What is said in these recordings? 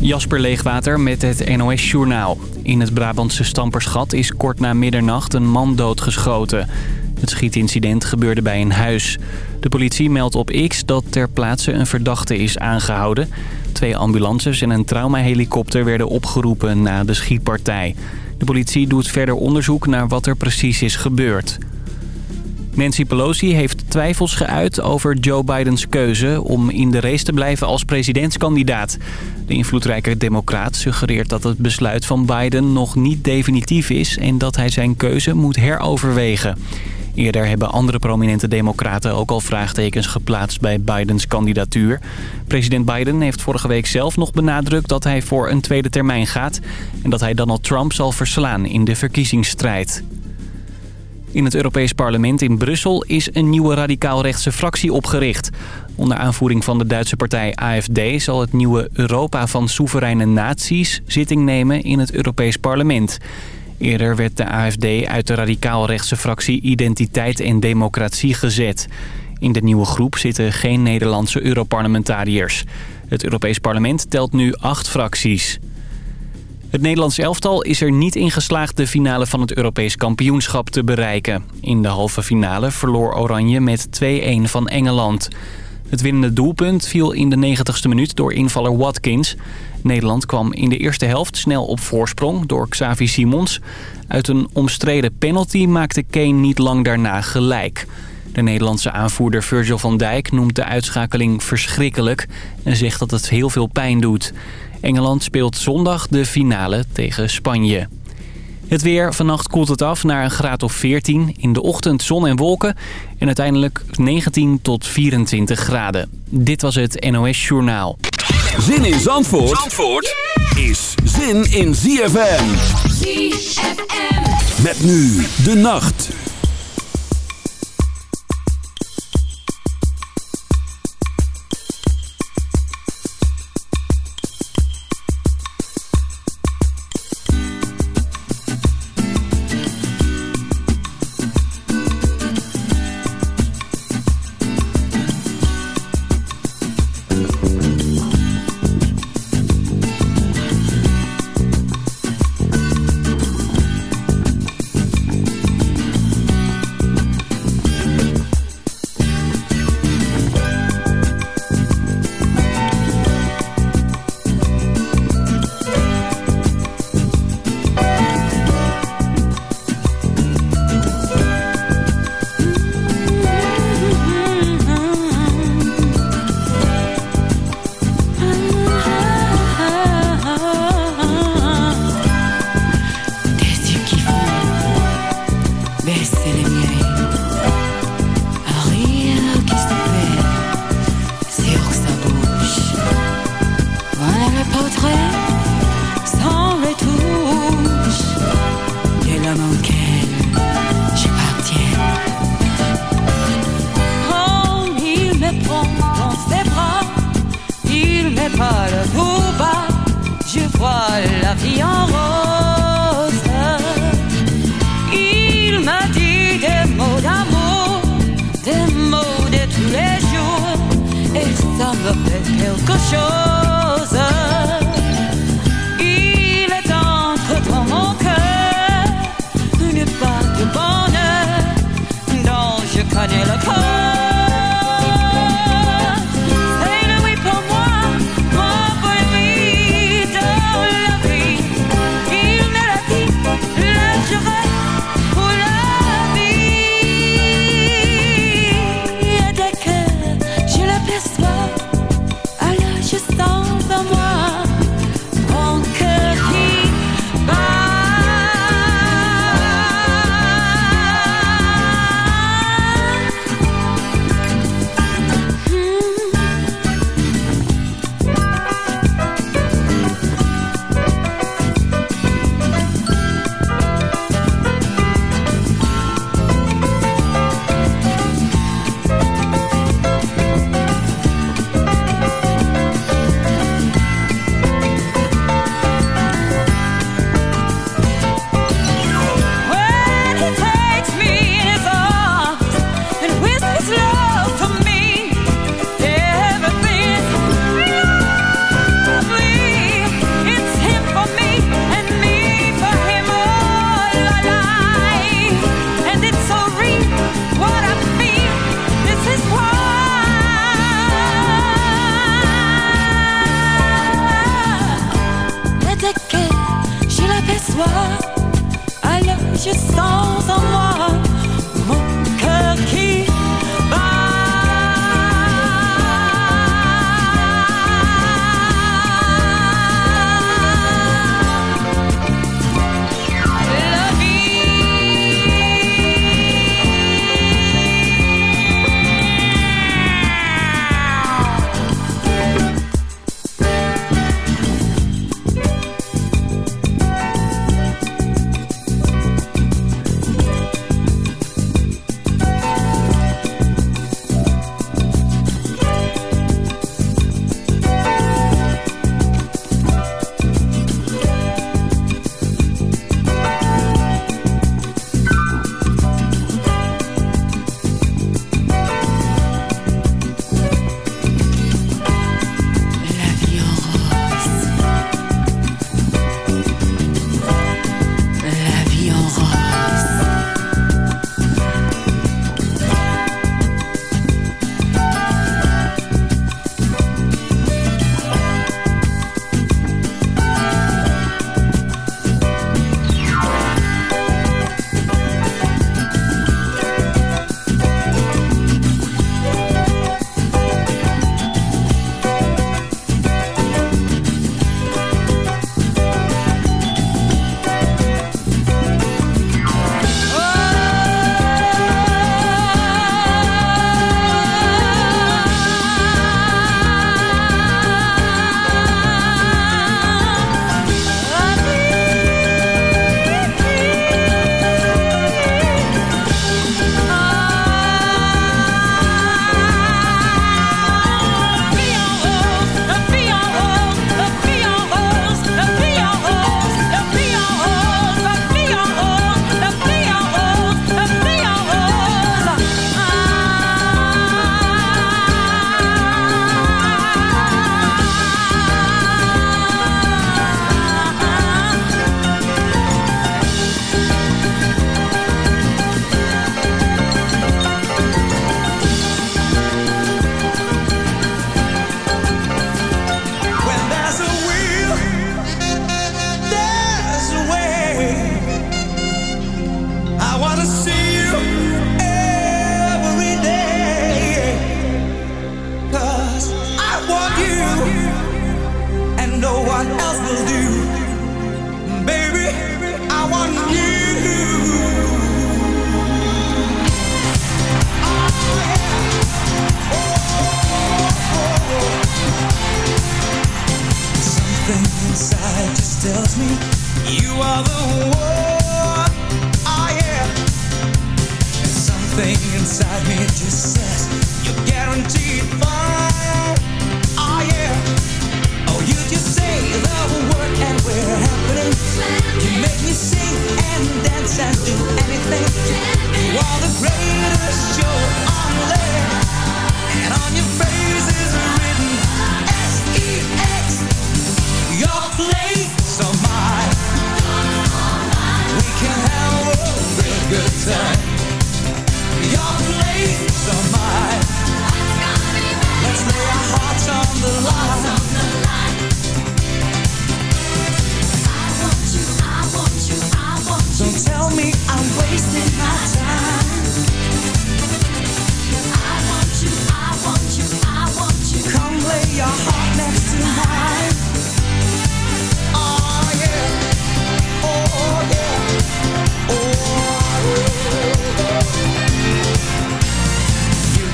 Jasper Leegwater met het NOS Journaal. In het Brabantse Stampersgat is kort na middernacht een man doodgeschoten. Het schietincident gebeurde bij een huis. De politie meldt op X dat ter plaatse een verdachte is aangehouden. Twee ambulances en een traumahelikopter werden opgeroepen na de schietpartij. De politie doet verder onderzoek naar wat er precies is gebeurd. Nancy Pelosi heeft twijfels geuit over Joe Bidens keuze om in de race te blijven als presidentskandidaat. De invloedrijke democraat suggereert dat het besluit van Biden nog niet definitief is en dat hij zijn keuze moet heroverwegen. Eerder hebben andere prominente democraten ook al vraagtekens geplaatst bij Bidens kandidatuur. President Biden heeft vorige week zelf nog benadrukt dat hij voor een tweede termijn gaat... en dat hij Donald Trump zal verslaan in de verkiezingsstrijd. In het Europees Parlement in Brussel is een nieuwe radicaal-rechtse fractie opgericht. Onder aanvoering van de Duitse partij AFD zal het nieuwe Europa van soevereine naties zitting nemen in het Europees Parlement. Eerder werd de AFD uit de radicaal-rechtse fractie Identiteit en Democratie gezet. In de nieuwe groep zitten geen Nederlandse Europarlementariërs. Het Europees Parlement telt nu acht fracties. Het Nederlands elftal is er niet in geslaagd de finale van het Europees kampioenschap te bereiken. In de halve finale verloor Oranje met 2-1 van Engeland. Het winnende doelpunt viel in de 90ste minuut door invaller Watkins. Nederland kwam in de eerste helft snel op voorsprong door Xavi Simons. Uit een omstreden penalty maakte Kane niet lang daarna gelijk. De Nederlandse aanvoerder Virgil van Dijk noemt de uitschakeling verschrikkelijk... en zegt dat het heel veel pijn doet. Engeland speelt zondag de finale tegen Spanje. Het weer. Vannacht koelt het af naar een graad of 14. In de ochtend zon en wolken. En uiteindelijk 19 tot 24 graden. Dit was het NOS Journaal. Zin in Zandvoort, Zandvoort is zin in ZFM. ZFM. Met nu de nacht.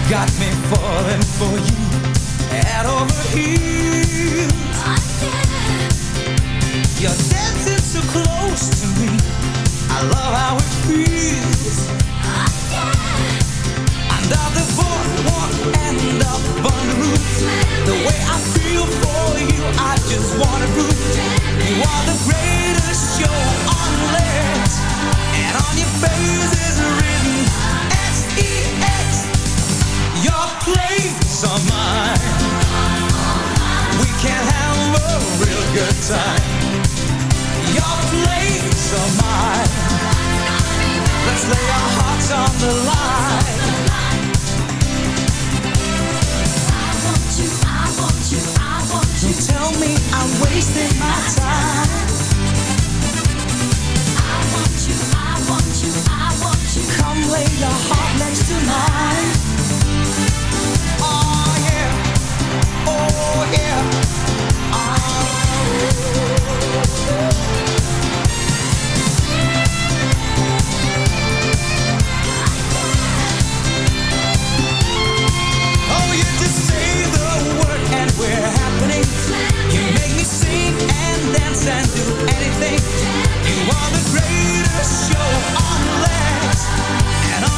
Got me falling for you Head over heels Again, yeah. You're dancing so close to me. I love how it feels. Again. Under the boardwalk and up on the roof. The way I feel for you I just wanna prove. You are the greatest show on land And on your face. good time. Your place or mine. Let's lay our hearts on the line. I want you, I want you, I want you. Tell me I'm wasting my time. I want you, I want you, I want you. Come lay your heart next to mine.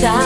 time.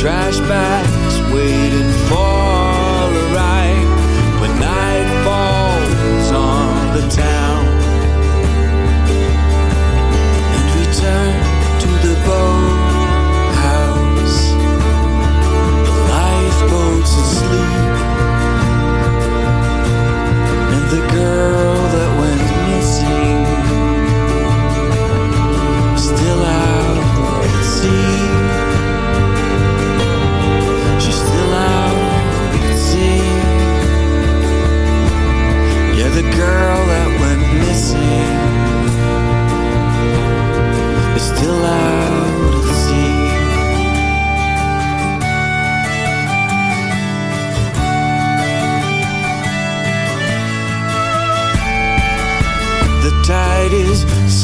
trash bag's waiting